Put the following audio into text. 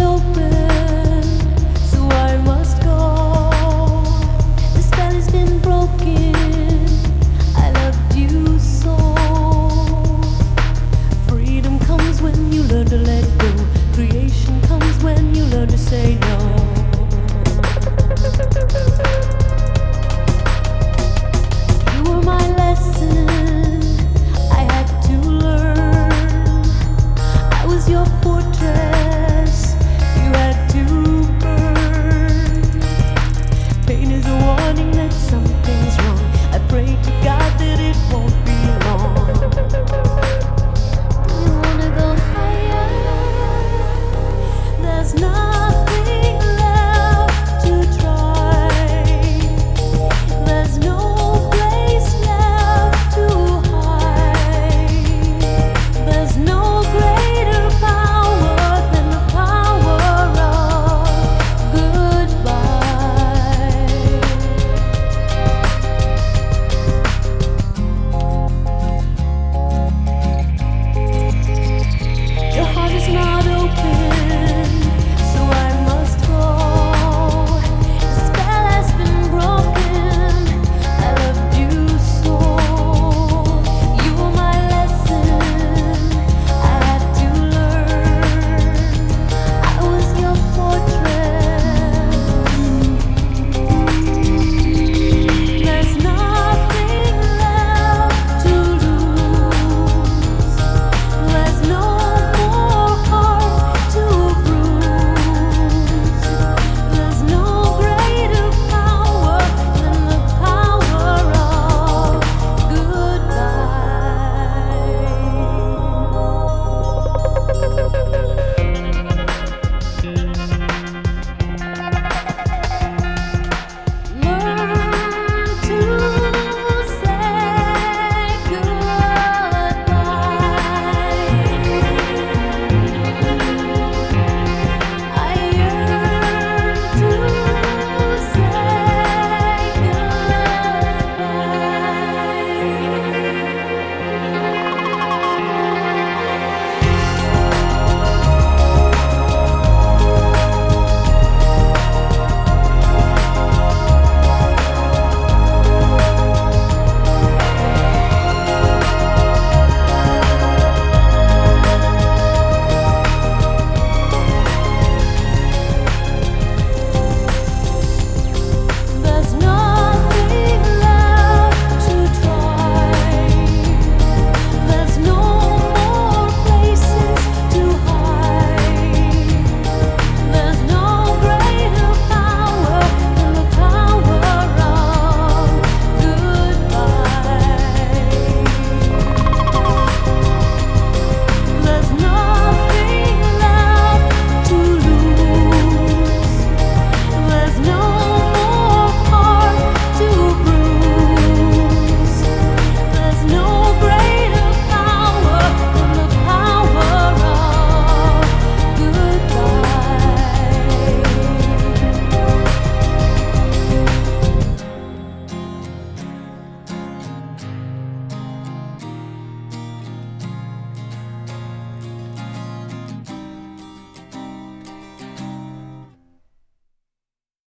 open